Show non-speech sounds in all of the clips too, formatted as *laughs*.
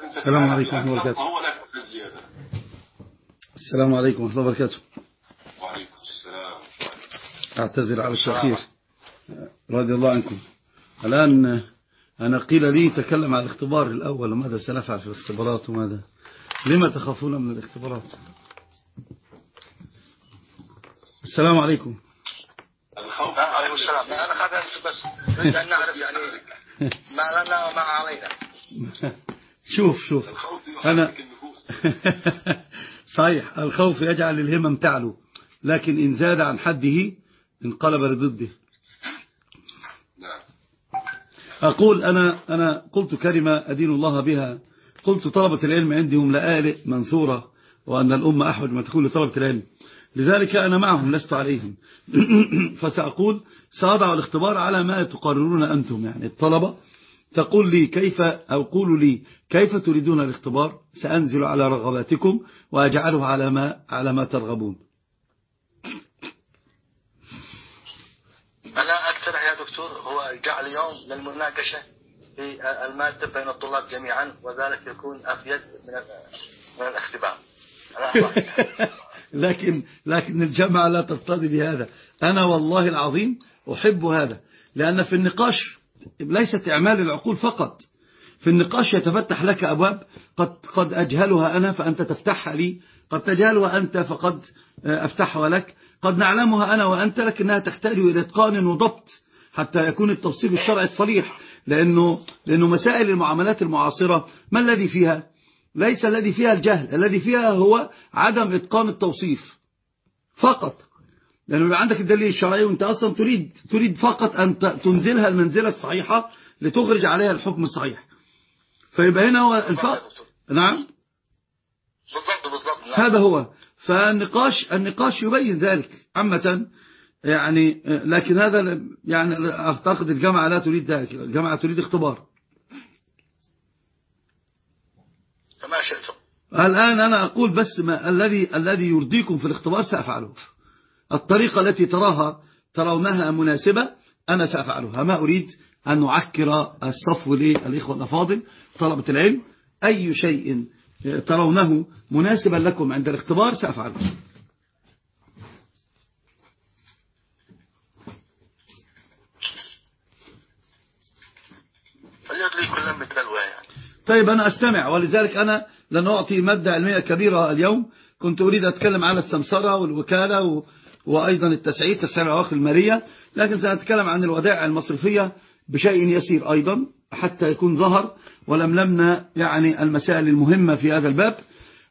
السلام عليكم ورحمة الله وبركاته. هو لك الزيادة. السلام عليكم ورحمة الله وبركاته. وعليكم السلام. أعتذر على التأخير رضي الله عنكم. الآن أنا قيل لي تكلم عن الاختبار الأول وماذا سنفعل في الاختبارات وماذا؟ لما تخافون من الاختبارات؟ السلام عليكم. الخوف؟ عليكم السلام. أنا خاف بس نريد أن نعرف يعني ما لنا وما علينا. *laughs* شوف شوف. أنا *laughs* صحيح الخوف يجعل الهمم تعلو. لكن إن زاد عن حده انقلب لضده. نعم. أقول أنا, أنا قلت كلمة أدين الله بها. قلت طلبة العلم عندهم لآلئ منثورة وأن الأمة أحوج ما تكون لطلبة العلم. لذلك أنا معهم لست عليهم. *clears throat* فسأقول سأضع الاختبار على ما تقررون أنتم يعني الطلبة تقول لي كيف أو قولوا لي كيف تريدون الاختبار؟ سأنزل على رغباتكم وأجعله على ما, على ما ترغبون. أنا أقترح يا دكتور هو جعل يوم للمناقشة في المادة بين الطلاب جميعا وذلك يكون أفيد من من الاختبار. *laughs* لكن لكن الجامعة لا تقتضي بهذا. أنا والله العظيم أحب هذا لأن في النقاش ليست إعمال العقول فقط. في النقاش يتفتح لك أبواب. قد, قد أجهلها أنا فأنت تفتحها لي. قد تجهلها أنت فقد أفتحها لك. قد نعلمها أنا وأنت لكنها تحتاج إلى إتقان وضبط حتى يكون التوصيف الشرعي الصريح. لأنه, لأنه مسائل المعاملات المعاصرة ما الذي فيها؟ ليس الذي فيها الجهل. الذي فيها هو عدم إتقان التوصيف. فقط. لأنه يبقى عندك الدليل الشرعي وأنت أصلا تريد تريد فقط أن تنزلها المنزلة الصحيحة لتخرج عليها الحكم الصحيح. فيبقى هنا هو الفرق نعم؟ بالضبط بالضبط. نعم. هذا هو. فالنقاش النقاش يبين ذلك عامة يعني لكن هذا يعني أعتقد الجامعة لا تريد ذلك. الجامعة تريد اختبار. كما شئتم. الآن أنا أقول بس ما الذي الذي يرضيكم في الاختبار سأفعله. الطريقة التي تراها ترونها مناسبة أنا سأفعلها. ما أريد أن نعكر الصفو للإخوة الأفاضل طلبة العلم أي شيء ترونه مناسبا لكم عند الاختبار سأفعله. طيب أنا أستمع ولذلك أنا لن أعطي مادة علمية كبيرة اليوم. كنت أريد أتكلم على السمسرة والوكالة و... وأيضا التسعيد تسعير الأواخر المالية لكن سنتكلم عن الودائع المصرفية بشيء يسير أيضا حتى يكون ظهر ولملمنا يعني المسائل المهمة في هذا الباب.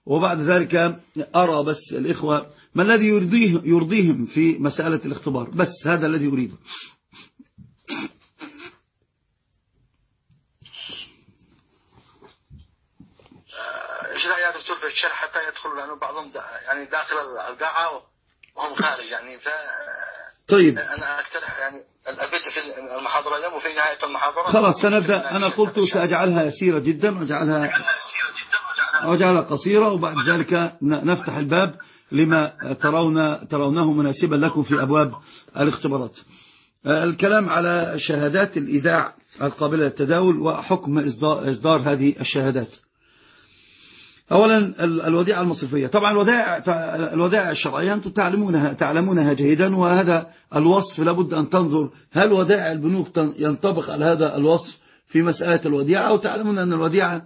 وبعد ذلك أرى بس الإخوة ما الذي يرضيه يرضيهم في مسألة الاختبار؟ بس هذا الذي أريده. إيش رأي يا دكتور في الشرح حتى يدخل لأنه بعضهم يعني داخل القاعة. وهم خارج يعني ف طيب. أنا أقترح يعني الأبد في المحاضرة اليوم وفي نهاية المحاضرة. خلاص سنبدأ. أنا قلت سأجعلها يسيرة جدا وأجعلها وأجعلها قصيرة وبعد ذلك نفتح الباب لما ترون ترونه مناسبا لكم في أبواب الاختبارات. آه، الكلام على شهادات الإيداع القابلة للتداول وحكم إصدار هذه الشهادات. أولا ال- الوديعة المصرفية. طبعا الودائع الودائع الشرعية أنتم تعلمونها تعلمونها جيدا وهذا الوصف لابد أن تنظر هل ودائع البنوك ينطبق على هذا الوصف في مسألة الوديعة وتعلمون أن الوديعة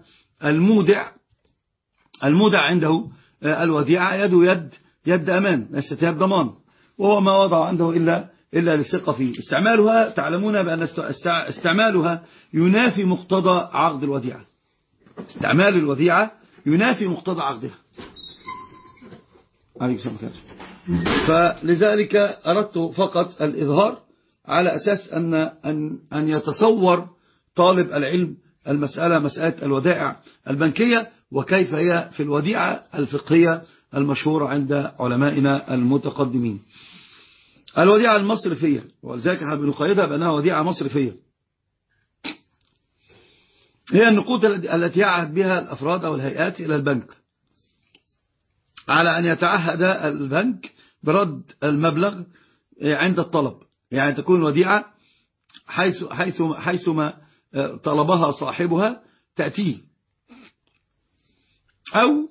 المودع المودع عنده آه، الوديعة يد يد يد أمان ليست يد ضمان وهو ما وضع عنده إلا إلا للثقة فيه. استعمالها تعلمون بأن است- است- استعمالها ينافي مقتضى عقد الوديعة. استعمال الوديعة ينافي مقتضى عقدها. فلذلك أردت فقط الإظهار على أساس أن, أن, أن يتصور طالب العلم المسألة مسألة الودائع البنكية وكيف هي في الوديعة الفقهية المشهورة عند علمائنا المتقدمين. الوديعة المصرفية ولذلك بنقيدها بأنها وديعة مصرفية. هي النقود التي يعهد بها الأفراد أو الهيئات إلى البنك. على أن يتعهد البنك برد المبلغ عند الطلب. يعني تكون وديعة حيث حيث حيثما طلبها صاحبها تأتيه. أو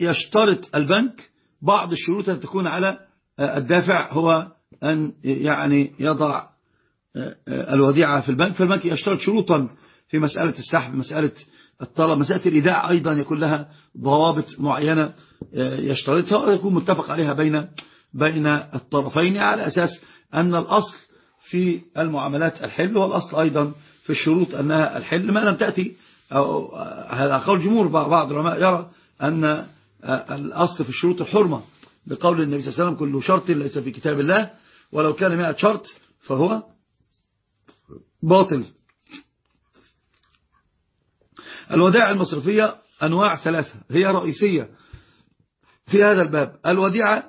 يشترط البنك بعض الشروط التي تكون على الدافع هو أن يعني يضع الوديعة في البنك. فالبنك يشترط شروطا في مسألة السحب مسألة الطلب مسألة الإيداع أيضا يكون لها ضوابط معينة يشترطها ويكون متفق عليها بين بين الطرفين على أساس أن الأصل في المعاملات الحل والأصل أيضا في الشروط أنها الحل. ما لم تأتي أو هذا قول جمهور بعض العلماء يرى أن الأصل في الشروط الحرمة بقول النبي صلى الله عليه وسلم كل شرط ليس في كتاب الله ولو كان مئة شرط فهو باطل. الودائع المصرفية أنواع ثلاثة هي رئيسية في هذا الباب. الوديعة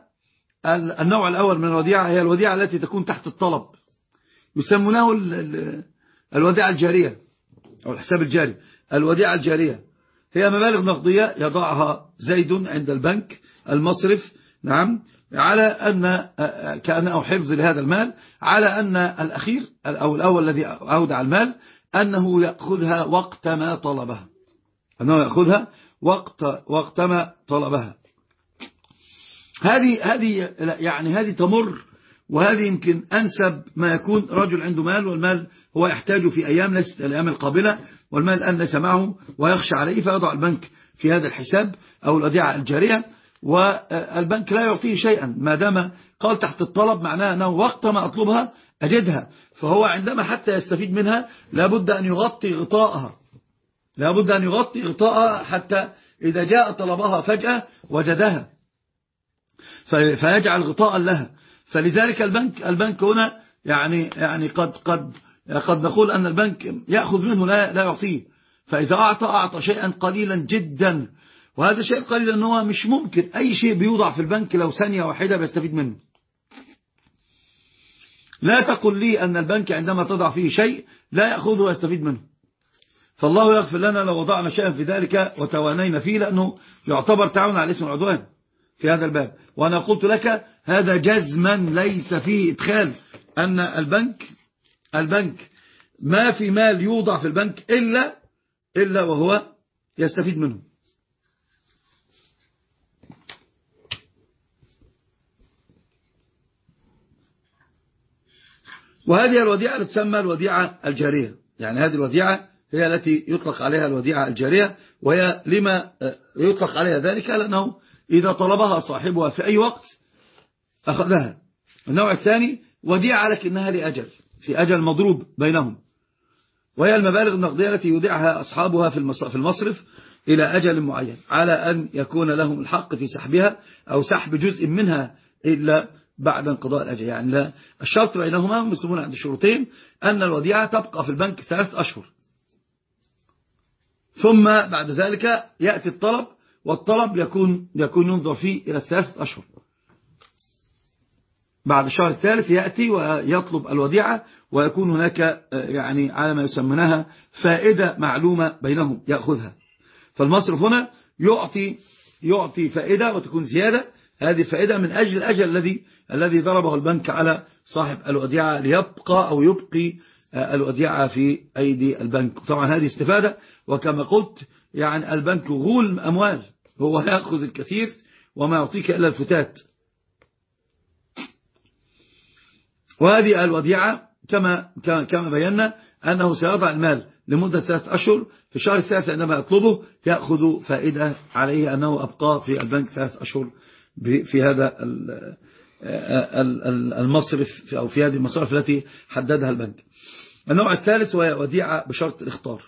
النوع الأول من الوديعة هي الوديعة التي تكون تحت الطلب. يسمونه الوديعة الجارية أو الحساب الجاري. الوديعة الجارية هي مبالغ نقدية يضعها زيد عند البنك المصرف نعم على أن كأنه حفظ لهذا المال على أن الأخير أو الأول الذي أودع المال أنه يأخذها وقت ما طلبها. أنه يأخذها وقت وقت ما طلبها. هذه هذه يعني هذه تمر وهذه يمكن أنسب ما يكون رجل عنده مال والمال هو يحتاج في أيام ليست الأيام القابلة والمال الآن ليس معه ويخشى عليه فيضع البنك في هذا الحساب أو الأوديعة الجارية والبنك لا يعطيه شيئا ما دام قال تحت الطلب معناه أنه وقت ما أطلبها أجدها فهو عندما حتى يستفيد منها لابد أن يغطي غطاءها. لابد أن يغطي غطاءها حتى إذا جاء طلبها فجأة وجدها. فيجعل غطاء لها. فلذلك البنك البنك هنا يعني يعني قد قد قد نقول أن البنك يأخذ منه لا لا يعطيه. فإذا أعطى أعطى شيئا قليلا جدا. وهذا شيء قليل أنه مش ممكن. أي شيء بيوضع في البنك لو ثانية واحدة بيستفيد منه. لا تقل لي أن البنك عندما تضع فيه شيء لا يأخذه ويستفيد منه. فالله يغفر لنا لو وضعنا شيئا في ذلك وتوانينا فيه لأنه يعتبر تعاون على اسم العدوان في هذا الباب. وأنا قلت لك هذا جزما ليس فيه إدخال أن البنك البنك ما في مال يوضع في البنك إلا إلا وهو يستفيد منه. وهذه الوديعة تسمى الوديعة الجارية. يعني هذه الوديعة هي التي يطلق عليها الوديعة الجارية وهي لما يطلق عليها ذلك لأنه إذا طلبها صاحبها في أي وقت أخذها. النوع الثاني وديعة لكنها لأجل في أجل مضروب بينهم. وهي المبالغ النقدية التي يودعها أصحابها في المصرف إلى أجل معين على أن يكون لهم الحق في سحبها أو سحب جزء منها إلا بعد انقضاء الأجل. يعني لا الشرط بينهما هم عند الشروطين أن الوديعة تبقى في البنك ثلاث أشهر. ثم بعد ذلك يأتي الطلب والطلب يكون يكون ينظر فيه إلى الثلاث أشهر. بعد الشهر الثالث يأتي ويطلب الوديعة ويكون هناك يعني على ما يسمونها فائدة معلومة بينهم يأخذها. فالمصرف هنا يعطي يعطي فائدة وتكون زيادة. هذه فائدة من أجل الأجل الذي الذي ضربه البنك على صاحب الوديعة ليبقى أو يبقي الوديعة في أيدي البنك. طبعا هذه استفادة وكما قلت يعني البنك غول أموال هو يأخذ الكثير وما يعطيك إلا الفتات. وهذه الوديعة كما كما بينا أنه سيضع المال لمدة ثلاث أشهر في الشهر الثالث عندما يطلبه يأخذ فائدة عليه أنه أبقى في البنك ثلاث أشهر في هذا المصرف أو في هذه المصارف التي حددها البنك. النوع الثالث هو وديعة بشرط الاختار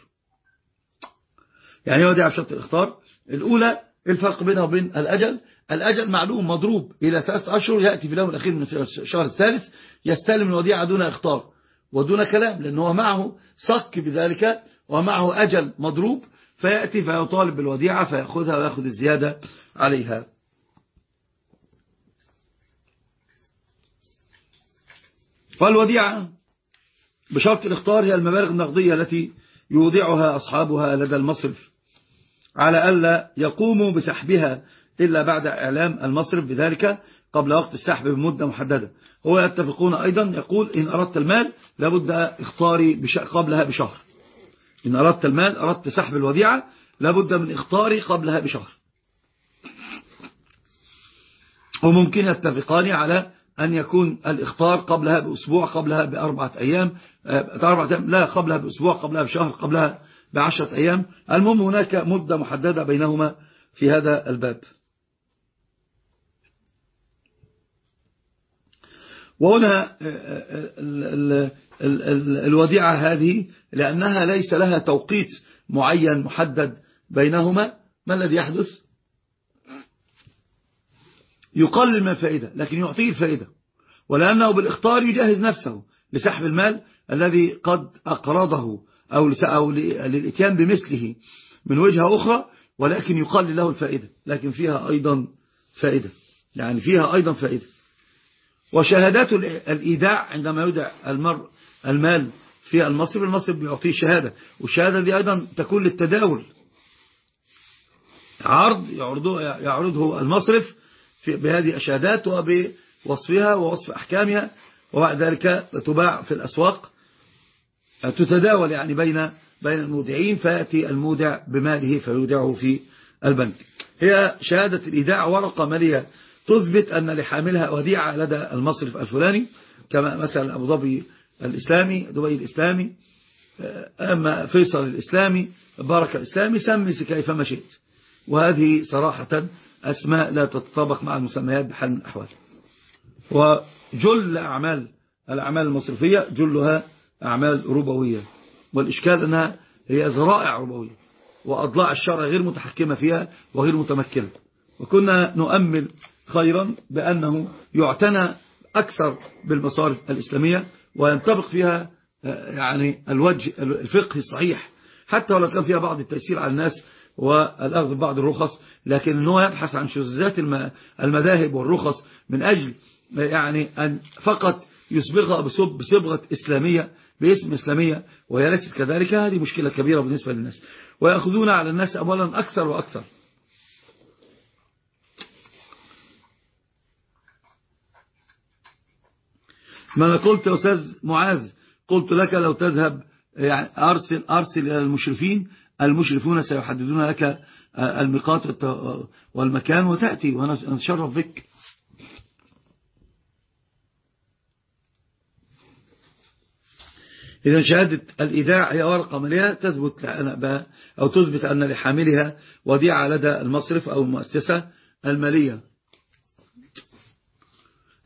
يعني وديعة بشرط الاختار الأولى الفرق بينها وبين الأجل. الأجل معلوم مضروب إلى ثلاثة أشهر يأتي في اليوم الأخير من الشهر الثالث يستلم الوديعة دون اختار ودون كلام لأنه معه صك بذلك ومعه أجل مضروب فيأتي فيطالب بالوديعة فيأخذها ويأخذ الزيادة عليها. فالوديعة بشرط الاختار هي المبالغ النقدية التي يودعها أصحابها لدى المصرف على ألا يقوموا بسحبها إلا بعد إعلام المصرف بذلك قبل وقت السحب بمدة محددة. هو يتفقون أيضا يقول إن أردت المال لابد اختاري قبلها بشهر. إن أردت المال أردت سحب الوديعة لابد من إخطار قبلها بشهر. وممكن يتفقان على أن يكون الإخطار قبلها بأسبوع قبلها بأربعة أيام أربعة أيام لا قبلها بأسبوع قبلها بشهر قبلها بعشرة أيام. المهم هناك مدة محددة بينهما في هذا الباب. وهنا الوديعة هذه لأنها ليس لها توقيت معين محدد بينهما. ما الذي يحدث؟ يقلل من الفائدة لكن يعطيه الفائدة. ولأنه بالاختار يجهز نفسه لسحب المال الذي قد أقرضه أو, للإتيان بمثله من وجهة أخرى ولكن يقلل له الفائدة. لكن فيها أيضا فائدة. يعني فيها أيضا فائدة. وشهادات الإيداع عندما يودع المر المال في المصرف المصرف بيعطيه شهادة. والشهادة دي أيضا تكون للتداول. عرض يعرضه المصرف بهذه الشهادات وبوصفها ووصف أحكامها وبعد ذلك تباع في الأسواق. تتداول يعني بين بين المودعين فيأتي المودع بماله فيودعه في البنك. هي شهادة الإيداع ورقة مالية. تثبت أن لحاملها وديعة لدى المصرف الفلاني كما مثلا أبو ظبي الإسلامي دبي الإسلامي أما فيصل الإسلامي بركة الإسلامي سمي كيفما شئت. وهذه صراحة أسماء لا تتطابق مع المسميات بحال من الأحوال. وجل أعمال الأعمال المصرفية جلها أعمال ربوية. والإشكال أنها هي ذرائع ربوية وأضلاع الشرع غير متحكمة فيها وغير متمكنة. وكنا نؤمل خيرا بأنه يعتنى أكثر بالمصارف الإسلامية وينطبق فيها يعني الوجه الفقهي الصحيح. حتى ولو كان فيها بعض التأثير على الناس والأخذ ببعض الرخص لكن أنه يبحث عن شذوذات المذاهب والرخص من أجل يعني أن فقط يصبغها بصبغة إسلامية باسم إسلامية وهي ليست كذلك هذه مشكلة كبيرة بالنسبة للناس. ويأخذون على الناس أولا أكثر وأكثر. ما أنا قلت يا أستاذ معاذ قلت لك لو تذهب يعني أرسل, أرسل إلى المشرفين المشرفون سيحددون لك الميقات والمكان وتأتي وأنا أتشرف بك. إذا شهادة الإيداع هي ورقة مالية تثبت أو تثبت أن لحاملها وديعة لدى المصرف أو المؤسسة المالية.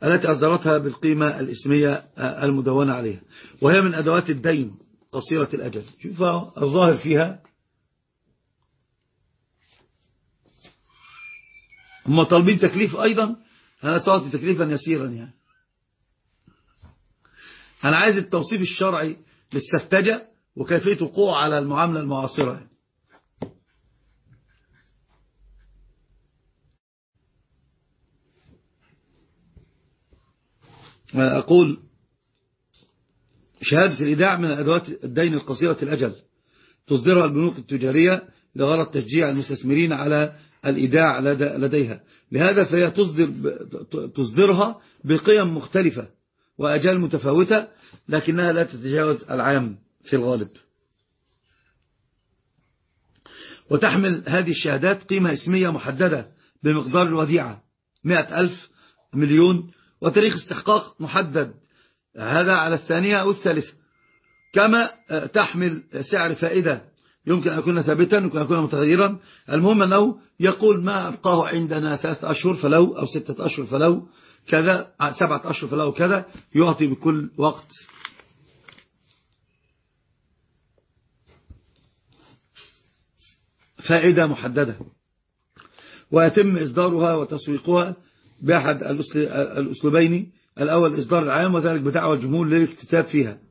التي أصدرتها بالقيمة الإسمية المدونة عليها. وهي من أدوات الدين قصيرة الأجل شوف الظاهر فيها هم طالبين تكليف أيضا؟ أنا سأعطي تكليفا يسيرا يعني. أنا عايز التوصيف الشرعي للسفتجة وكيفية وقوع على المعاملة المعاصرة. أقول شهادة الإيداع من أدوات الدين القصيرة الأجل. تصدرها البنوك التجارية لغرض تشجيع المستثمرين على الإيداع لديها. لهذا فهي تصدر تصدرها بقيم مختلفة وأجال متفاوتة لكنها لا تتجاوز العام في الغالب. وتحمل هذه الشهادات قيمة اسمية محددة بمقدار الوديعة. مئة ألف مليون وتاريخ استحقاق محدد. هذا على الثانية أو الثالثة. كما تحمل سعر فائدة يمكن أن يكون ثابتا يمكن أن يكون متغيرا. المهم أنه يقول ما أبقاه عندنا ثلاثة أشهر فلو أو ستة أشهر فلو كذا سبعة أشهر فلو كذا يعطي بكل وقت. فائدة محددة. ويتم إصدارها وتسويقها بأحد الأسلوبين. الأول إصدار العام وذلك بدعوى الجمهور للاكتتاب فيها.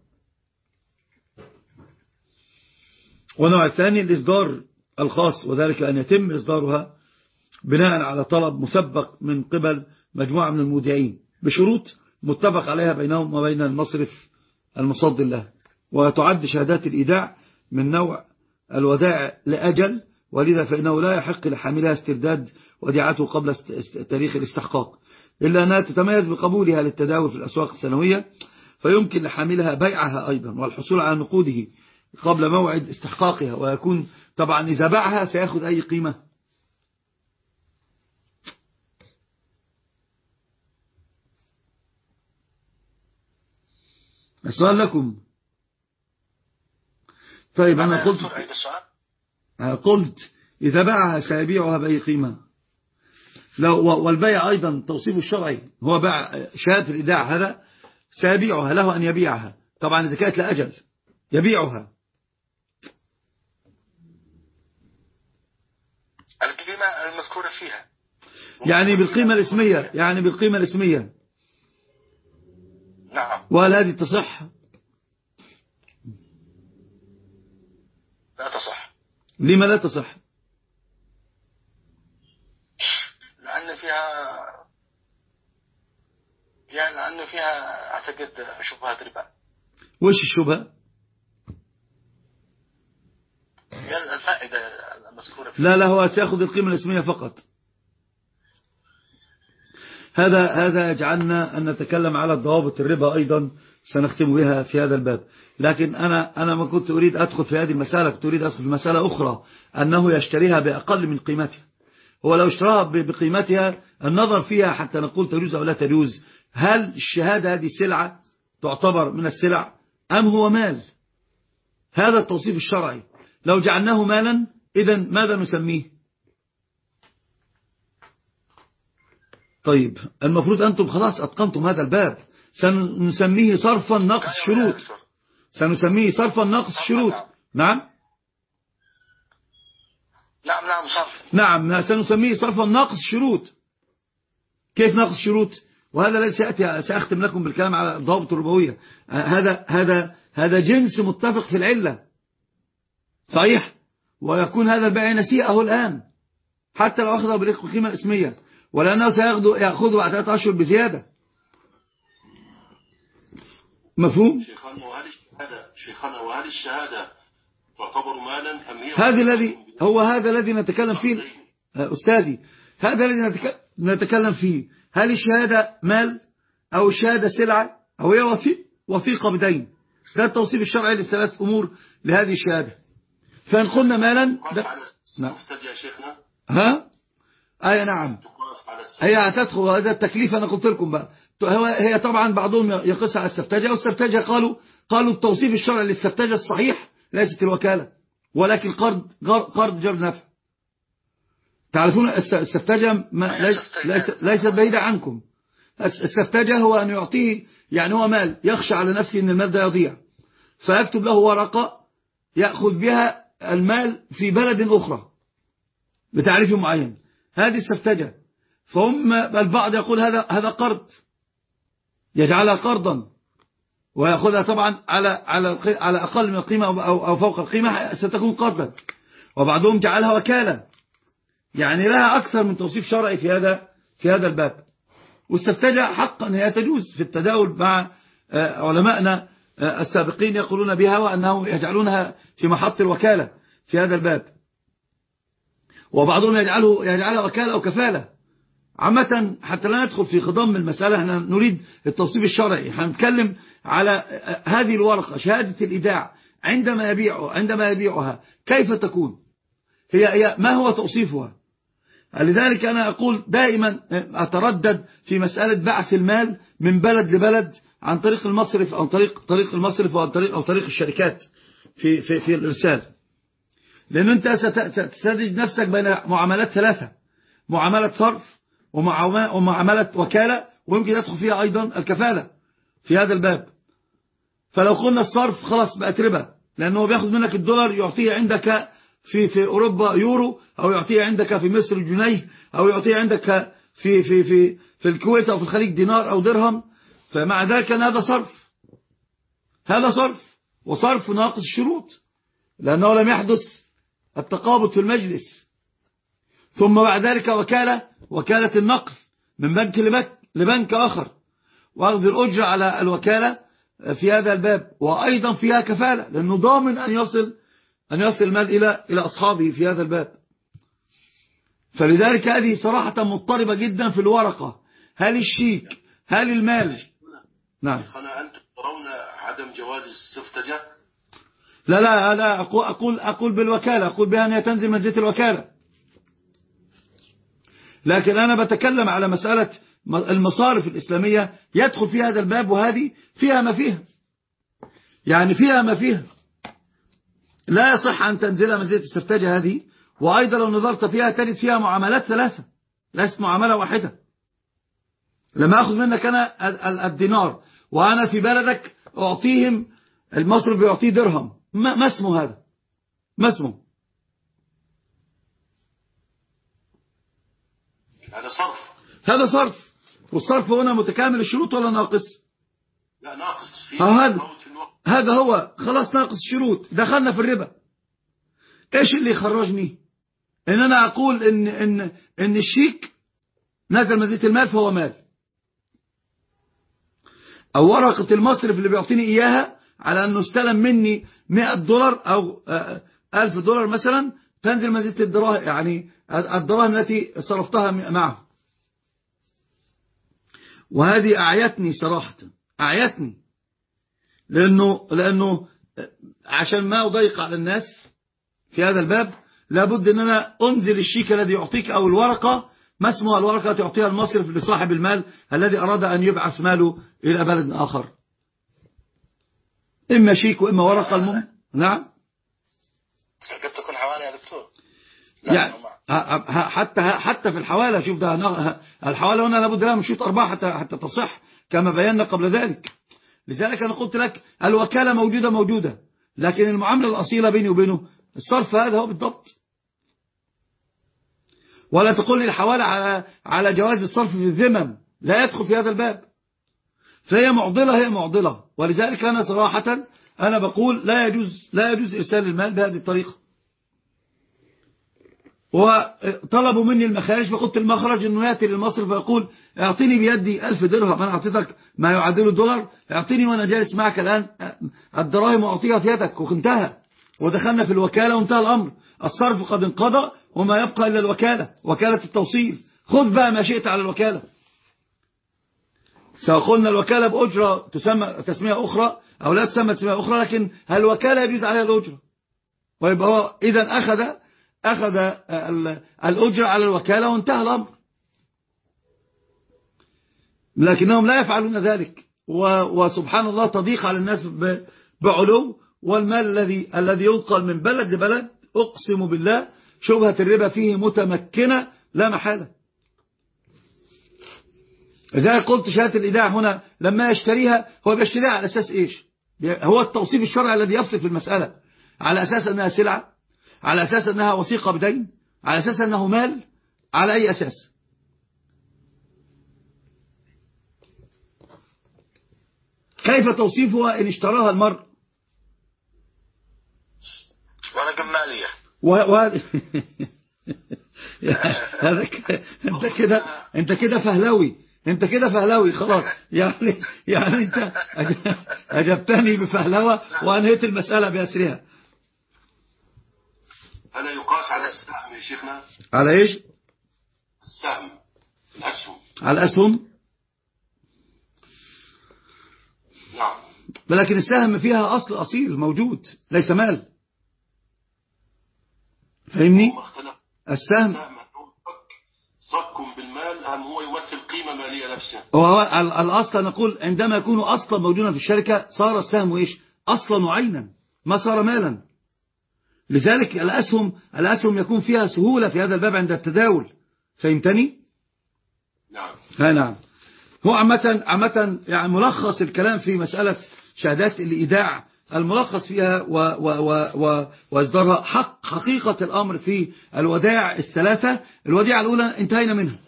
والنوع الثاني الإصدار الخاص وذلك أن يتم إصدارها بناء على طلب مسبق من قبل مجموعة من المودعين بشروط متفق عليها بينهم وبين المصرف المصد له وتعد شهادات الإيداع من نوع الودائع لأجل ولذا فإنه لا يحق لحاملها استرداد وديعته قبل تاريخ الاستحقاق. إلا أنها تتميز بقبولها للتداول في الأسواق السنوية فيمكن لحاملها بيعها أيضا والحصول على نقوده قبل موعد استحقاقها ويكون طبعا إذا باعها سيأخذ أي قيمة. السؤال لكم. طيب أنا قلت قلت إذا باعها سيبيعها بأي قيمة. لو والبيع أيضا توصيف الشرعي هو باع شهادة الإداع هذا سيبيعها له أن يبيعها. طبعا إذا كانت لأجل يبيعها القيمة المذكورة فيها. يعني بالقيمة الاسمية يعني بالقيمة الاسمية. نعم. وهل هذه تصح؟ لا تصح. لما لا تصح؟ لأن فيها يعني لأنه فيها أعتقد شبهات ربا. وش الشبهة؟ الفائدة المذكورة لا لا هو سيأخذ القيمة الاسمية فقط. هذا هذا يجعلنا أن نتكلم على الضوابط الربا أيضا سنختم بها في هذا الباب. لكن أنا أنا ما كنت أريد أدخل في هذه المسألة كنت أريد أدخل في مسألة أخرى أنه يشتريها بأقل من قيمتها. هو لو اشتراها بقيمتها النظر فيها حتى نقول تجوز أو لا تجوز هل الشهادة هذه سلعة تعتبر من السلع أم هو مال؟ هذا التوصيف الشرعي. لو جعلناه مالا إذا ماذا نسميه؟ طيب المفروض أنتم خلاص أتقنتم هذا الباب. سنسميه صرفا نقص شروط. سنسميه صرفا نقص شروط. نعم؟ نعم نعم صرف. نعم سنسميه صرفا نقص شروط. كيف نقص شروط؟ وهذا الذي سيأتي سأختم لكم بالكلام على الضوابط الربوية هذا هذا هذا جنس متفق في العلة. صحيح. ويكون هذا البيع نسيئه الآن حتى لو أخذه بالقيمة الإسمية. ولأنه سيأخذه بعد ثلاثة أشهر بزيادة. مفهوم؟ شيخنا وهل الشهادة شيخنا وهل الشهادة تعتبر مالا أم هي هذا الذي هو هذا الذي نتكلم فيه. أستاذي هذا الذي نتكلم فيه. هل الشهادة مال أو الشهادة سلعة أو هي وثيقة بدين؟ ده التوصيف الشرعي للثلاث أمور لهذه الشهادة. فإن قلنا مالا نعم. يا شيخنا. ها؟ أي نعم. هي هتدخل هذا التكليف أنا قلت لكم بقى. هي طبعا بعضهم يقص على السفتجة والسفتجة قالوا قالوا التوصيف الشرعي للسفتجة الصحيح ليست الوكالة ولكن قرض قرض جر نفع. تعرفون السفتجة ما ليس ليس ليست بعيدة عنكم. السفتجة هو أن يعطيه يعني هو مال يخشى على نفسه أن المال ده يضيع. فيكتب له ورقة يأخذ بها المال في بلد أخرى بتعريف معين. هذه السفتجة فهم البعض يقول هذا هذا قرض. يجعلها قرضا. ويأخذها طبعا على على على أقل من القيمة أو أو فوق القيمة ستكون قرضا. وبعضهم جعلها وكالة. يعني لها أكثر من توصيف شرعي في هذا في هذا الباب. والسفتجة حقا هي تجوز في التداول مع علمائنا السابقين يقولون بها وأنه يجعلونها في محط الوكالة في هذا الباب. وبعضهم يجعله يجعلها وكالة أو كفالة. عامة حتى لا ندخل في خضم المسألة إحنا نريد التوصيف الشرعي. هنتكلم على هذه الورقة شهادة الإيداع عندما يبيع عندما يبيعها كيف تكون؟ هي, هي ما هو توصيفها؟ لذلك أنا أقول دائما أتردد في مسألة بعث المال من بلد لبلد عن طريق المصرف أو طريق طريق المصرف أو طريق, أو طريق الشركات في, في, في الإرسال. لأن أنت ستجد نفسك بين معاملات ثلاثة معاملة صرف ومعاملة وكالة ويمكن يدخل فيها أيضا الكفالة في هذا الباب. فلو قلنا الصرف خلاص بقت ربا لأنه بياخذ منك الدولار يعطيه عندك في في أوروبا يورو أو يعطيه عندك في مصر جنيه أو يعطيه عندك في في في في الكويت أو في الخليج دينار أو درهم. فمع ذلك أن هذا صرف. هذا صرف وصرف ناقص الشروط لأنه لم يحدث التقابض في المجلس. ثم بعد ذلك وكالة وكالة النقل من بنك لبنك آخر. وأخذ الأجرة على الوكالة في هذا الباب وأيضا فيها كفالة لأنه ضامن أن يصل أن يصل المال إلى إلى أصحابه في هذا الباب. فلذلك هذه صراحة مضطربة جدا في الورقة. هل الشيك هل المال؟ نعم. أنتم ترون عدم جواز السفتجة لا لا لا أقول, أقول, أقول بالوكالة أقول بها أنها تنزل منزلة الوكالة. لكن أنا بتكلم على مسألة المصارف الإسلامية يدخل في هذا الباب وهذه فيها ما فيها. يعني فيها ما فيها. لا يصح أن تنزل منزلة السفتاجة هذه وأيضا لو نظرت فيها تجد فيها معاملات ثلاثة ليست معاملة واحدة. لما أخذ منك أنا الدينار وأنا في بلدك أعطيهم المصرف بيعطيه درهم. ما اسمه هذا؟ ما اسمه؟ هذا صرف. هذا صرف. والصرف هنا متكامل الشروط ولا ناقص؟ لا ناقص. في هذا. هذا هو خلاص ناقص الشروط دخلنا في الربا. إيش اللي يخرجني إن أنا أقول إن إن إن الشيك نزل مزيد المال فهو مال. أو ورقة المصرف اللي بيعطيني إياها على إنه استلم مني 100 دولار أو 1000 دولار مثلا تنزل مزيد الدراهم يعني الدراهم التي صرفتها معه. وهذه أعيتني صراحة أعيتني. لأنه, لأنه عشان ما أضيق على الناس في هذا الباب لابد أن أنا أنزل الشيك الذي يعطيك أو الورقة. ما اسمها الورقة؟ تعطيها المصرف لصاحب المال الذي أراد أن يبعث ماله إلى بلد آخر. إما شيك وإما ورقة المهم. نعم. قد تكون حوالي يا دكتور. يعني حتى حتى في الحوالة شوف ده الحوالة هنا لابد لها من شروط أربعة حتى حتى تصح كما بينا قبل ذلك. لذلك أنا قلت لك الوكالة موجودة موجودة. لكن المعاملة الأصيلة بيني وبينه الصرف هذا هو بالضبط. ولا تقول الحوالة على على جواز الصرف في الذمم. لا يدخل في هذا الباب. فهي معضلة هي معضلة. ولذلك أنا صراحة أنا بقول لا يجوز لا يجوز إرسال المال بهذه الطريقة. وطلبوا مني المخارج فقلت المخرج إنه يأتي للمصرف فيقول اعطيني بيدي ألف درهم أنا أعطيتك ما يعادل الدولار اعطيني وأنا جالس معك الآن الدراهم وأعطيها في يدك وانتهى ودخلنا في الوكالة وانتهى الأمر. الصرف قد انقضى وما يبقى إلا الوكالة وكالة التوصيل. خذ بقى ما شئت على الوكالة. قلنا الوكالة بأجرة تسمى تسمية أخرى أو لا تسمى تسمية أخرى لكن الوكالة يجوز عليها الأجرة؟ ويبقى هو إذا أخذ أخذ الأجرة على الوكالة وانتهى الأمر. لكنهم لا يفعلون ذلك. وسبحان الله تضيق على الناس بعلو. والمال الذي الذي ينقل من بلد لبلد أقسم بالله شبهة الربا فيه متمكنة لا محالة. إذا قلت شهادة الإيداع هنا لما يشتريها هو بيشتريها على أساس إيش؟ هو التوصيف الشرعي الذي يفصل في المسألة. على أساس أنها سلعة. على أساس أنها وثيقة بدين على أساس أنه مال على أي أساس؟ كيف توصيفها إن اشتراها المرء؟ ورقة مالية وهذا أنت كده أنت كده فهلوي. أنت كده فهلوي. خلاص. يعني يعني أنت أجبتني بفهلوة وأنهيت المسألة بأسرها. هذا يقاس على السهم يا شيخنا. على إيش؟ السهم الأسهم. على الأسهم؟ نعم. لكن السهم فيها أصل أصيل موجود ليس مال. فاهمني؟ السهم. صك؟ بالمال أم هو يمثل قيمة مالية نفسها؟ هو ال- الأصل نقول عندما يكون أصلا موجودا في الشركة صار السهم إيش؟ أصلا وعينا ما صار مالا. لذلك الأسهم الأسهم يكون فيها سهولة في هذا الباب عند التداول. فهمتني؟ نعم. ها نعم. هو عامة عامة يعني ملخص الكلام في مسألة شهادات الإيداع. الملخص فيها و و و و وإصدارها حق حقيقة الأمر في الودائع الثلاثة. الوديعة الأولى انتهينا منها.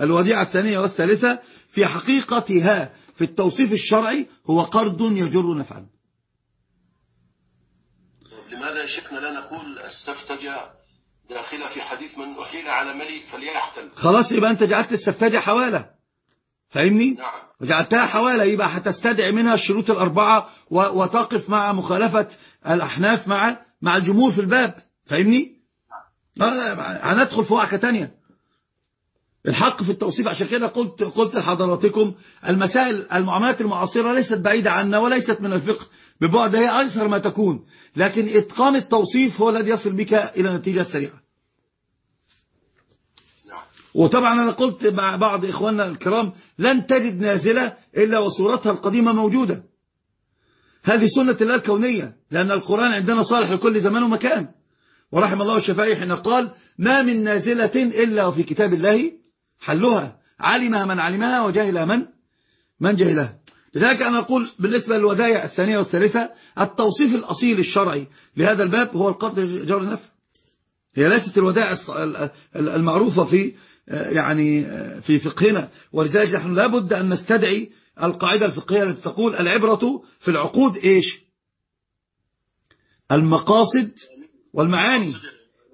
الوديعة الثانية والثالثة في حقيقتها في التوصيف الشرعي هو قرض يجر نفعا. لماذا شيخنا لا نقول استفتج داخلة في حديث من أحيل على ملك فليحتل. خلاص يبقى أنت جعلت السفتاجة حوالة. فاهمني؟ نعم. وجعلتها حوالة. يبقى هتستدعي منها الشروط الأربعة وتقف مع مخالفة الأحناف مع مع الجمهور في الباب. فاهمني؟ آه، لا، هندخل في وعكة تانية. الحق في التوصيف. عشان كده قلت قلت لحضراتكم المسائل المعاملات المعاصرة ليست بعيدة عنا وليست من الفقه. ببعد هي أيسر ما تكون. لكن إتقان التوصيف هو الذي يصل بك إلى النتيجة السريعة. نعم. وطبعا أنا قلت مع بعض إخواننا الكرام لن تجد نازلة إلا وصورتها القديمة موجودة. هذه سنة الله الكونية لأن القرآن عندنا صالح لكل زمان ومكان. ورحم الله الشفائي حين قال ما من نازلة إلا وفي كتاب الله حلها. علمها من علمها وجهلها من من جهلها لذلك أنا أقول بالنسبة للودايع الثانية والثالثة التوصيف الأصيل الشرعي لهذا الباب هو القرض جار النفع. هي ليست الودائع المعروفة في يعني في فقهنا. ولذلك نحن لابد أن نستدعي القاعدة الفقهية التي تقول العبرة في العقود إيش؟ المقاصد والمعاني.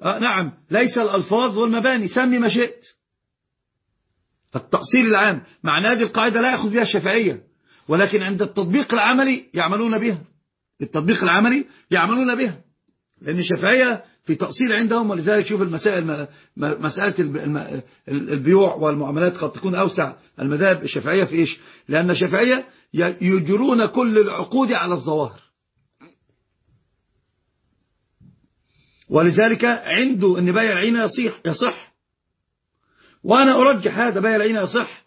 آه نعم. ليس الألفاظ والمباني. سمي ما شئت. التأصيل العام. مع هذه القاعدة لا يأخذ بها الشافعية. ولكن عند التطبيق العملي يعملون بها. التطبيق العملي يعملون بها. لأن الشافعية في تأصيل عندهم ولذلك شوف المسائل مسألة البيوع والمعاملات قد تكون أوسع. المذاهب الشافعية في إيش؟ لأن الشافعية يجرون كل العقود على الظواهر. ولذلك عنده أن بيع العين يصيح يصح. وأنا أرجح هذا بيع العين يصح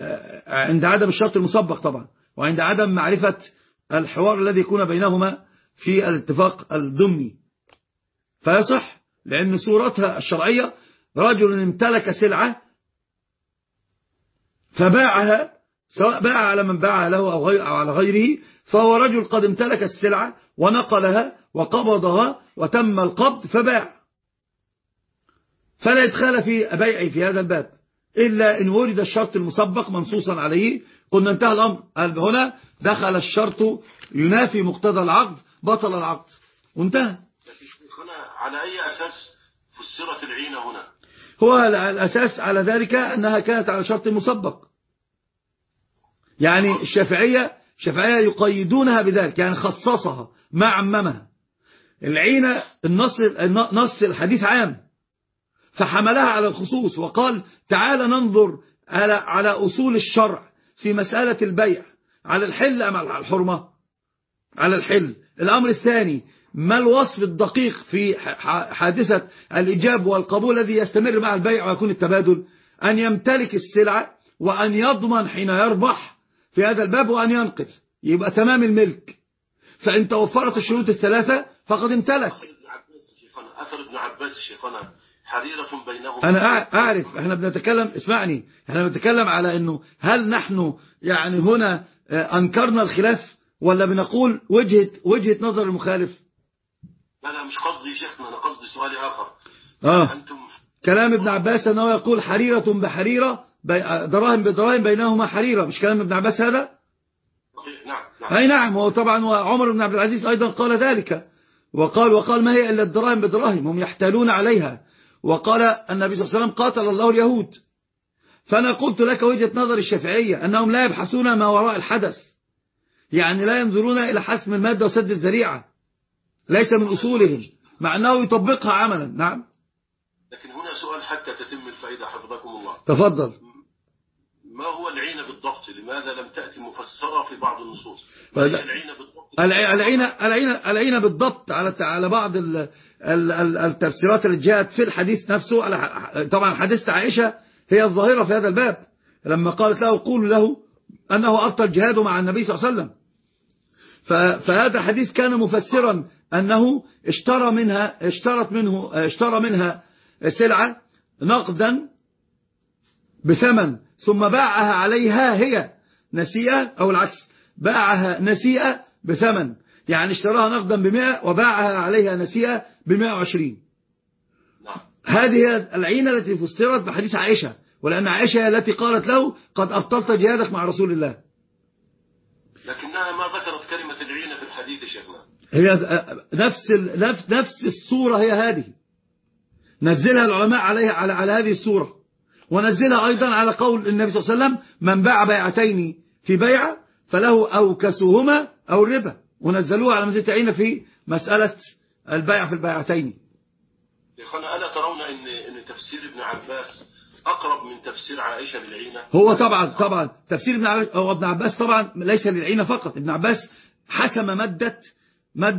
آه، عند عدم الشرط المسبق طبعا. وعند عدم معرفة الحوار الذي يكون بينهما في الاتفاق الضمني. فيصح لأن صورتها الشرعية رجل امتلك سلعة فباعها سواء باع على من باعها له أو, على غيره فهو رجل قد امتلك السلعة ونقلها وقبضها وتم القبض فباع. فلا يدخل في بيعي في هذا الباب إلا إن ورد الشرط المسبق منصوصا عليه قلنا انتهى الأمر. قال هنا دخل الشرط ينافي مقتضى العقد بطل العقد. وانتهى. على أي أساس فسرت العينة هنا؟ هو الأساس على ذلك أنها كانت على شرط مسبق. يعني الشافعية الشافعية يقيدونها بذلك يعني خصصها ما عممها. العينة النص نص الحديث عام. فحملها على الخصوص وقال تعال ننظر على على أصول الشرع. في مسألة البيع. على الحل أم على الحرمة؟ على الحل. الأمر الثاني ما الوصف الدقيق في حادثة الإجاب والقبول الذي يستمر مع البيع ويكون التبادل؟ أن يمتلك السلعة وأن يضمن حين يربح في هذا الباب وأن ينقل يبقى تمام الملك. فإن توفرت الشروط الثلاثة فقد امتلك. أثر ابن عباس شيخنا حريرة بينهما أنا أع- أعرف. إحنا بنتكلم اسمعني. إحنا بنتكلم على أنه هل نحن يعني هنا آه، أنكرنا الخلاف ولا بنقول وجهة, وجهة نظر المخالف؟ لا لا مش قصدي شيخنا أنا قصدي سؤالي آخر. آه. أنتم كلام ابن عباس أنه يقول حريرة بحريرة دراهم بدراهم بينهما حريرة. مش كلام ابن عباس هذا؟ صحيح نعم نعم. أي نعم. هو طبعا وعمر بن عبد العزيز أيضا قال ذلك. وقال وقال ما هي إلا الدراهم بدراهم هم يحتالون عليها. وقال النبي صلى الله عليه وسلم قاتل الله اليهود. فأنا قلت لك وجهة نظر الشافعية أنهم لا يبحثون ما وراء الحدث. يعني لا ينظرون إلى حسم المادة وسد الذريعة. ليس من أصولهم مع أنه يطبقها عملا. نعم. لكن هنا سؤال حتى تتم الفائدة حفظكم الله. تفضل. ما هو العين بالضبط؟ لماذا لم تأتي مفسرة في بعض النصوص؟ العين بالضبط الع- العين العين العين بالضبط على على بعض التفسيرات اللي جاءت في الحديث نفسه طبعا حديث عائشة هي الظاهرة في هذا الباب لما قالت له قولوا له أنه أبطل جهاده مع النبي صلى الله عليه وسلم. فهذا الحديث كان مفسرا أنه اشترى منها اشترت منه اشترى منها سلعة نقدا بثمن ثم باعها عليها هي نسيئة أو العكس باعها نسيئة بثمن. يعني اشتراها نقدا بمئة وباعها عليها نسيئة بمئة وعشرين. هذه هي العينة التي فسرت بحديث عائشة ولأن عائشة هي التي قالت له قد أبطلت جهادك مع رسول الله. لكنها ما ذكرت كلمة العين في الحديث شيخنا. هي نفس ال- نفس نفس الصورة هي هذه. نزلها العلماء عليها على على هذه الصورة. ونزلها أيضا على قول النبي صلى الله عليه وسلم من باع بيعتين في بيعة فله أو كسوهما أو الربا. ونزلوها على مزيد عين في مسألة البيع في البيعتين. شيخنا ألا ترون أن أن تفسير ابن عباس أقرب من تفسير عائشة للعينة؟ هو طبعا طبعا تفسير ابن عباس هو ابن عباس طبعا ليس للعينة فقط. ابن عباس حسم مادة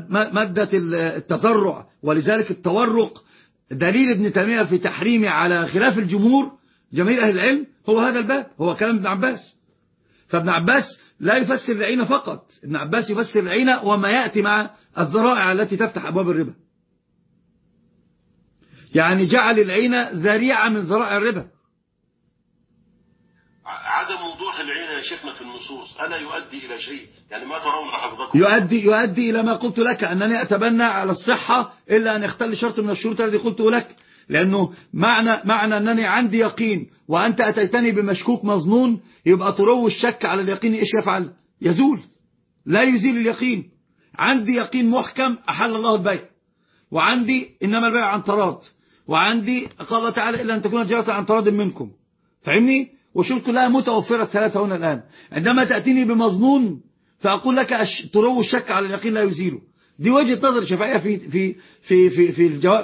مادة التزرع ولذلك التورق دليل ابن تيمية في تحريمه على خلاف الجمهور جميع أهل العلم هو هذا الباب هو كلام ابن عباس. فابن عباس لا يفسر العين فقط. ابن عباس يفسر العين وما يأتي مع الذرائع التي تفتح أبواب الربا. يعني جعل العين ذريعة من ذرائع الربا. عدم وضوح العين يا شيخنا في النصوص. ألا يؤدي إلى شيء. يعني ما ترون حفظكم. يؤدي, يؤدي إلى ما قلت لك أنني أتبنى على الصحة إلا أن يختل شرط من الشروط الذي قلته لك. لأنه معنى, معنى أنني عندي يقين وأنت أتيتني بمشكوك مظنون يبقى طرو الشك على اليقين إيش يفعل؟ يزول. لا يزيل اليقين. عندي يقين محكم أحل الله البيع. وعندي إنما البيع عن تراض. وعندي قال الله تعالى إلا أن تكون تجارة عن تراض منكم. فهمني وشروط كلها متوفرة ثلاثة هنا الآن. عندما تأتيني بمظنون فأقول لك طرو الشك على اليقين لا يزيله دي وجهة نظر شفائية في في في في,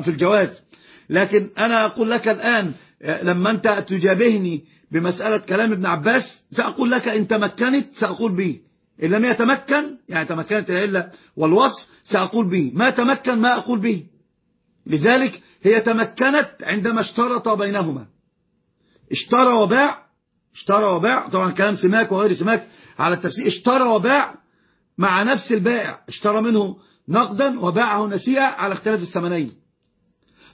في الجواز. لكن أنا أقول لك الآن لما أنت تجابهني بمسألة كلام ابن عباس سأقول لك إن تمكنت سأقول به. إن لم يتمكن يعني تمكنت العلة والوصف سأقول به. ما تمكن ما أقول به. لذلك هي تمكنت عندما اشترط بينهما. اشترى وباع اشترى وباع طبعا كلام سماك وغير سماك على التفسير اشترى وباع مع نفس البائع. اشترى منه نقدا وباعه نسيئة على اختلاف الثمنين.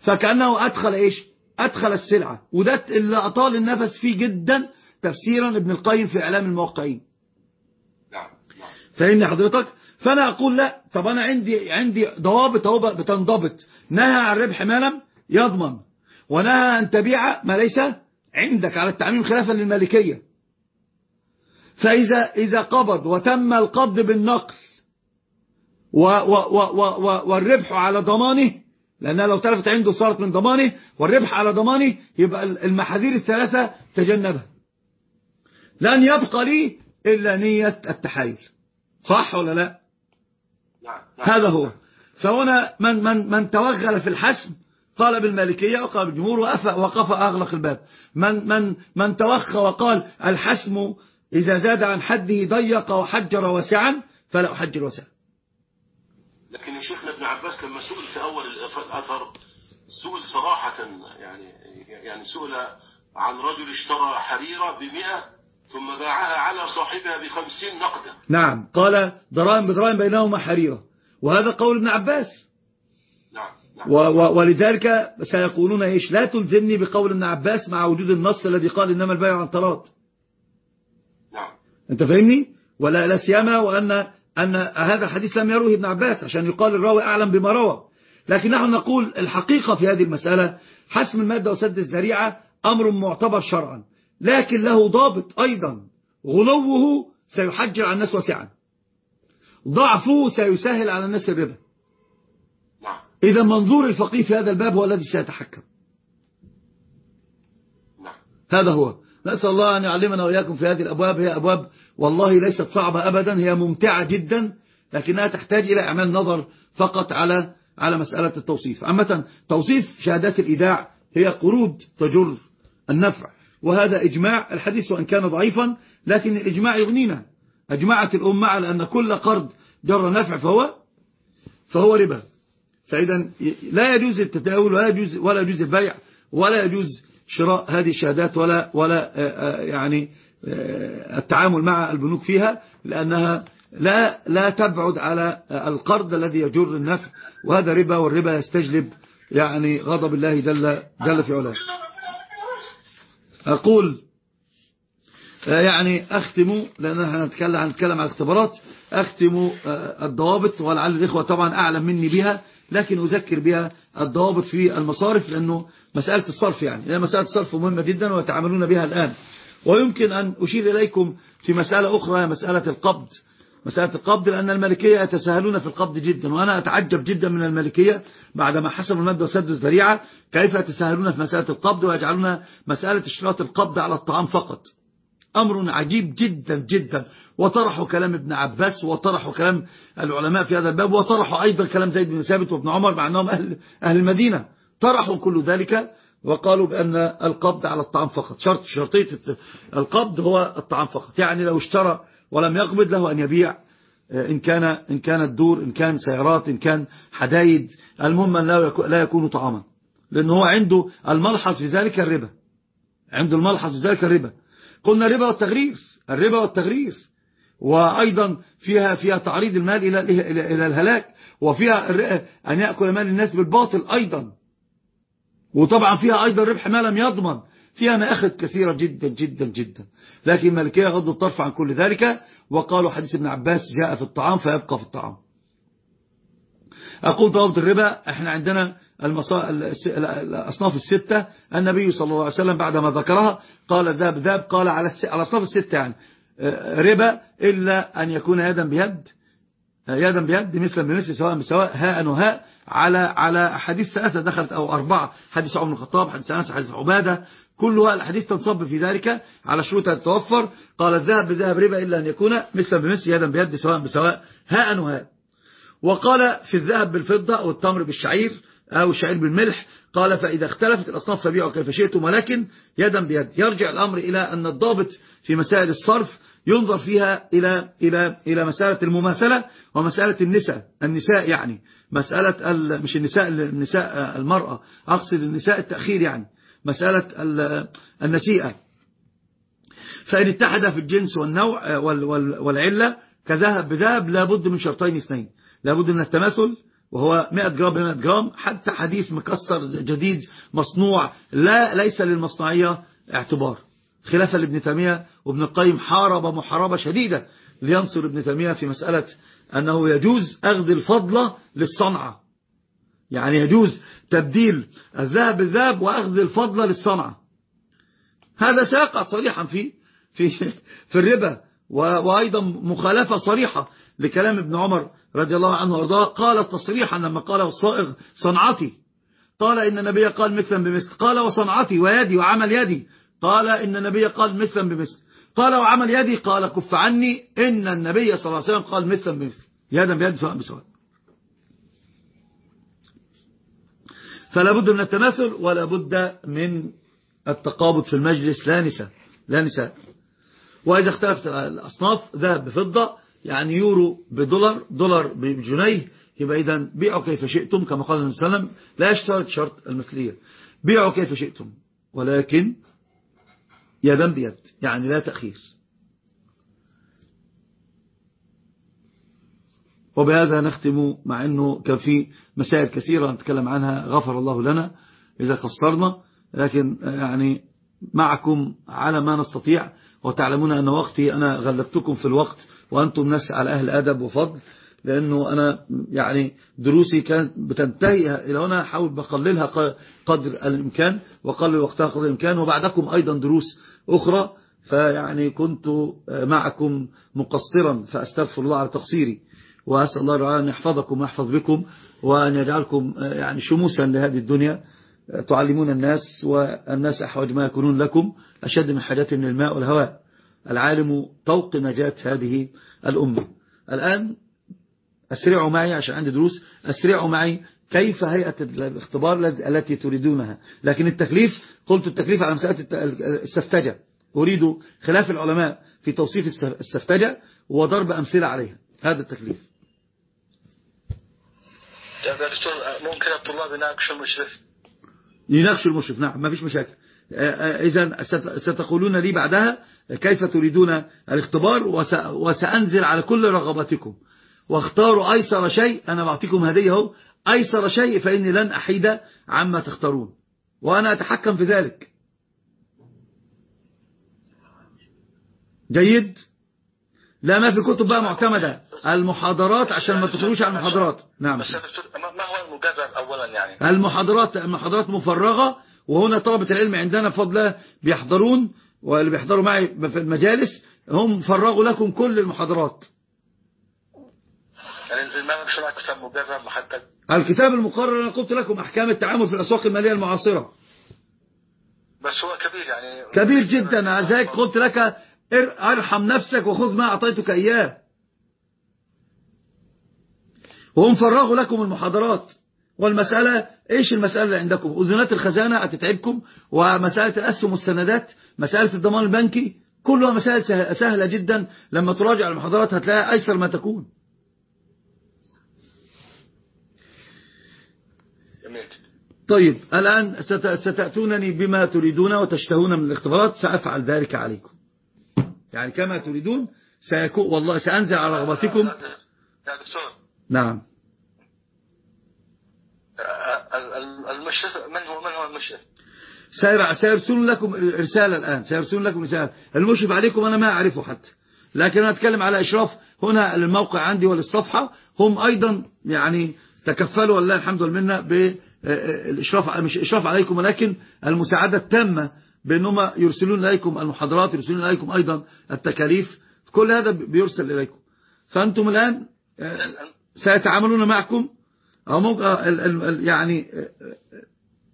فكأنه أدخل إيش؟ أدخل السلعة. وده اللي أطال النفس فيه جدا تفسيرا ابن القيم في إعلام الموقعين. نعم نعم. فاهمني حضرتك؟ فأنا أقول لا. طب أنا عندي عندي ضوابط أهو بتنضبط. نهى عن ربح ما لم يضمن. ونهى أن تبيع ما ليس عندك على التعميم خلافا للمالكية. فإذا إذا قبض وتم القبض بالنقل و و و و والربح على ضمانه لأنها لو تلفت عنده صارت من ضمانه والربح على ضمانه يبقى المحاذير الثلاثة تجنبها. لن يبقى لي إلا نية التحايل. صح ولا لا؟ نعم نعم. هذا هو. فهنا من, من, من توغل في الحسم قال بالمالكية وقال بالجمهور وقف, وقف أغلق الباب. من, من, من توخى وقال الحسم إذا زاد عن حده ضيق وحجر واسعا فلا أحجر واسعا لكن يا شيخنا ابن عباس لما سئل في أول الأثر سئل صراحة يعني يعني سئل عن رجل اشترى حريرة بمئة ثم باعها على صاحبها بخمسين نقدا. نعم قال دراهم بدراهم بينهما حريرة. وهذا قول ابن عباس. نعم نعم. و و ولذلك سيقولون إيش؟ لا تلزمني بقول ابن عباس مع وجود النص الذي قال إنما البيع عن طراد نعم. أنت فاهمني؟ ولا لا سيما وأن أن هذا الحديث لم يروه ابن عباس عشان يقال الراوي أعلم بما روى. لكن نحن نقول الحقيقة في هذه المسألة حسم المادة وسد الذريعة أمر معتبر شرعا. لكن له ضابط أيضا. غلوه سيحجر على الناس واسعا. ضعفه سيسهل على الناس الربا. نعم. إذا منظور الفقيه في هذا الباب هو الذي سيتحكم. نعم. هذا هو. نسأل الله أن يعلمنا وإياكم في هذه الأبواب. هي أبواب والله ليست صعبة أبدا هي ممتعة جدا لكنها تحتاج إلى أعمال نظر فقط على على مسألة التوصيف. عامة توصيف شهادات الإيداع هي قروض تجر النفع وهذا إجماع الحديث وإن كان ضعيفا لكن الإجماع يغنينا. أجمعت الأمة على أن كل قرض جر نفع فهو فهو ربا. فإذا لا يجوز التداول ولا يجوز ولا يجوز البيع ولا يجوز شراء هذه الشهادات ولا ولا يعني التعامل مع البنوك فيها لأنها لا لا تبعد على القرض الذي يجر النفع وهذا ربا والربا يستجلب يعني غضب الله جل جل في علاه. أقول يعني أختم لأن إحنا هنتكلم هنتكلم عن الاختبارات. أختم الضوابط ولعل الإخوة طبعا أعلم مني بها لكن أذكر بها الضوابط في المصارف لأنه مسألة الصرف يعني لأن مسألة الصرف مهمة جدا ويتعاملون بها الآن. ويمكن أن أشير إليكم في مسألة أخرى مسألة القبض. مسألة القبض لأن الملكية يتساهلون في القبض جدا وأنا أتعجب جدا من الملكية بعدما حسبوا المادة وسدوا الذريعة كيف يتساهلون في مسألة القبض ويجعلون مسألة اشتراط القبض على الطعام فقط. أمر عجيب جدا جدا. وطرحوا كلام ابن عباس وطرحوا كلام العلماء في هذا الباب وطرحوا أيضا كلام زيد بن ثابت وابن عمر مع أنهم أهل, أهل المدينة. طرحوا كل ذلك وقالوا بأن القبض على الطعام فقط. شرط شرطية القبض هو الطعام فقط. يعني لو اشترى ولم يقبض له أن يبيع إن كان إن كانت دور إن كان سيارات إن كان حدايد. المهم أن لا يكون طعاما. لأن هو عنده الملحظ في ذلك الربا. عنده الملحظ في ذلك الربا. قلنا الربا والتغريس الربا والتغريس. وأيضا فيها فيها تعريض المال إلى إلى الهلاك وفيها أن يأكل مال الناس بالباطل أيضا. وطبعا فيها أيضا ربح ما لم يضمن فيها مآخذ كثيرة جدا جدا جدا. لكن مالكية غضوا الطرف عن كل ذلك وقالوا حديث ابن عباس جاء في الطعام فيبقى في الطعام. أقول ضوابط الربا إحنا عندنا الأصناف الستة. النبي صلى الله عليه وسلم بعدما ذكرها قال ذاب ذاب قال على الأصناف الستة يعني. ربا إلا أن يكون يدا بيد يدا بيد مثلا بمثل سواء بسواء هاء وهاء على على حديث ثلاثة دخلت أو أربعة حديث عمر الخطاب حديث أنس حديث عبادة. كلها الحديث تنصب في ذلك على شروط تتوفر قال الذهب بذهب ربا إلا أن يكون مثلا بمثل يدا بيد سواء بسواء هاء وهاء وقال في الذهب بالفضة أو التمر بالشعير أو الشعير بالملح قال فإذا اختلفت الأصناف فبيعوا كيف شئتم ولكن يدا بيد. يرجع الأمر إلى أن الضابط في مسائل الصرف ينظر فيها إلى إلى إلى مسألة المماثلة ومسألة النساء. النساء يعني مسألة مش النساء النساء المرأة. أقصد النساء التأخير يعني مسألة النسيئة. فإن اتحد في الجنس والنوع والعلة كذهب بذهب لابد من شرطين اثنين. لابد من التماثل وهو 100 جرام ب 100 جرام حتى حديث مكسر جديد مصنوع لا ليس للمصنعية اعتبار. خلافا لابن تيمية وابن القيم حارب محاربة شديدة لينصر ابن تيمية في مسألة أنه يجوز أخذ الفضلة للصنعة. يعني يجوز تبديل الذهب بالذهب وأخذ الفضلة للصنعة. هذا سيقع صريحا في في في الربا. وأيضا مخالفة صريحة لكلام ابن عمر رضي الله عنه وأرضاه. قال تصريحا لما قال الصائغ صنعتي. قال إن النبي قال مثلا بمثل. قال وصنعتي ويدي وعمل يدي. قال إن النبي قال مثلا بمثل. قال وعمل يدي. قال كف عني. إن النبي صلى الله عليه وسلم قال مثلا بمثل. يدا بيد سواء بسواء. فلا بد من التماثل ولا بد من التقابض في المجلس. لا نساء. لا نساء. وإذا اختلفت الأصناف ذهب بفضة يعني يورو بدولار دولار بجنيه يبقى إذا بيعوا كيف شئتم كما قال النبي صلى الله عليه وسلم لا يشترط شرط المثلية. بيعوا كيف شئتم ولكن يدا بيد يعني لا تأخير. وبهذا نختم مع أنه كان في مسائل كثيرة نتكلم عنها غفر الله لنا إذا قصرنا لكن يعني معكم على ما نستطيع. وتعلمون أن وقتي أنا غلبتكم في الوقت وأنتم ناس على أهل أدب وفضل لأنه أنا يعني دروسي كانت بتنتهي إلى هنا حاول بقللها قدر الإمكان وقلل وقتها قدر الإمكان وبعدكم أيضا دروس أخرى فيعني كنت معكم مقصرا فأستغفر الله على تقصيري وأسأل الله تعالى أن يحفظكم ويحفظ بكم وأن يجعلكم يعني شموسا لهذه الدنيا. تعلمون الناس والناس أحوج ما يكونون لكم أشد من حاجات من الماء والهواء. العالم طوق نجاة هذه الأمة. الآن أسرعوا معي عشان عندي دروس. أسرعوا معي كيف هيئة الاختبار التي تريدونها. لكن التكليف قلت التكليف على مسألة السفتجة. أريد خلاف العلماء في توصيف السفتجة وضرب أمثلة عليها. هذا التكليف. ممكن الطلاب يناقشوا المشرف؟ يناقشوا المشرف نعم ما فيش مشاكل. إذا ستقولون لي بعدها كيف تريدون الاختبار؟ وسأنزل على كل رغباتكم. واختاروا أيسر شيء أنا بعطيكم هدية أهو. أيسر شيء فإني لن أحيد عما تختارون. وأنا أتحكم في ذلك. جيد؟ لا ما في كتب بقى معتمدة. المحاضرات عشان ما تخرجوش عن المحاضرات. نعم. ما هو المقرر أولا يعني؟ المحاضرات المحاضرات مفرغة وهنا طلبة العلم عندنا بفضل بيحضرون واللي بيحضروا معي في المجالس هم فرغوا لكم كل المحاضرات. يعني الكتاب المقرر أنا قلت لكم أحكام التعامل في الأسواق المالية المعاصرة. بس هو كبير يعني. كبير جدا. ذلك قلت لك أرحم نفسك وخذ ما أعطيتك إياه. وهم فرغوا لكم المحاضرات. والمسألة إيش المسألة اللي عندكم؟ أذنات الخزانة هتتعبكم ومسألة الأسهم والسندات مسألة الضمان البنكي كلها مسائل سهلة جدا. لما تراجع المحاضرات هتلاقيها أيسر ما تكون. طيب الآن ستأتونني بما تريدون وتشتهون من الاختبارات سأفعل ذلك عليكم. يعني كما تريدون سيكون والله سأنزل على رغبتكم يا دكتور. نعم. المشرف من هو من هو المشرف؟ سيرسلون لكم رسالة الآن. سيرسلون لكم رسالة المشرف عليكم أنا ما أعرفه حتى. لكن أنا أتكلم على إشراف هنا الموقع عندي وللصفحة. هم أيضا يعني تكفلوا والله الحمد لله بالإشراف مش إشراف عليكم ولكن المساعدة التامة بأنهم يرسلون إليكم المحاضرات يرسلون إليكم أيضا التكاليف كل هذا بيرسل إليكم. فأنتم الآن سيتعاملون معكم أو ممكن يعني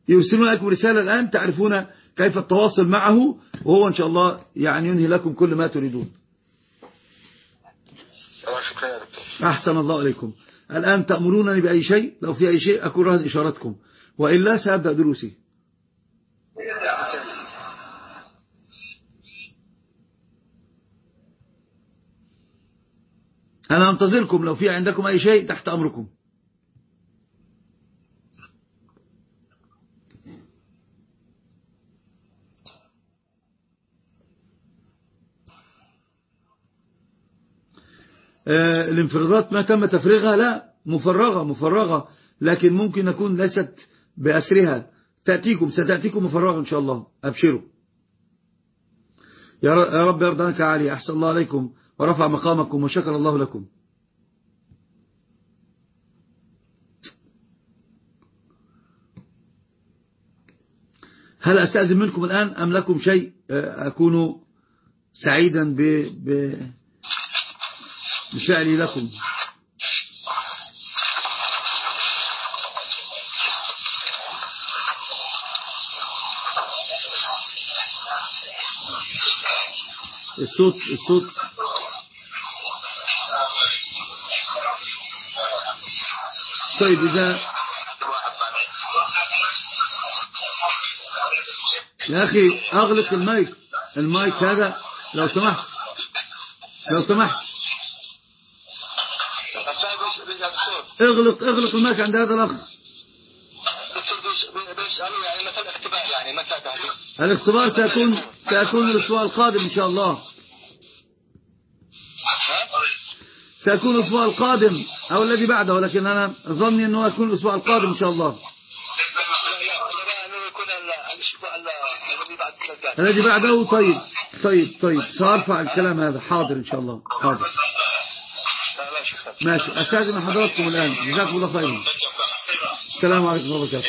يرسلون لكم رسالة الآن تعرفون كيف التواصل معه وهو إن شاء الله يعني ينهي لكم كل ما تريدون. أحسن الله إليكم. الآن تأمرونني بأي شيء؟ لو في أي شيء أكون رهن إشارتكم. وإلا سأبدأ دروسي. أنا أنتظركم لو في عندكم أي شيء تحت أمركم؟ آه الانفرادات ما تم تفريغها؟ لا مفرغة مفرغة. لكن ممكن نكون ليست بأسرها. تأتيكم ستأتيكم مفرغة إن شاء الله. أبشروا. يا رب يرضى عنك علي. أحسن الله عليكم. ورفع مقامكم وشكر الله لكم. هل أستأذن منكم الآن أم لكم شيء؟ أكون سعيدا ب... ب... بفعلي لكم. الصوت الصوت طيب إذا يا أخي أغلق المايك. المايك هذا لو سمحت. لو سمحت. اغلق اغلق المايك عند هذا الأخ. الاختبار سيكون سيكون الأسبوع القادم إن شاء الله. سيكون الأسبوع القادم. أو الذي بعده ولكن أنا ظني أنه يكون الأسبوع القادم إن شاء الله. الذي بعده طيب طيب طيب سأرفع الكلام هذا. حاضر إن شاء الله. حاضر. ماشي. أستاذن حضراتكم الآن. جزاكم الله خيرا. السلام عليكم ورحمة الله وبركاته.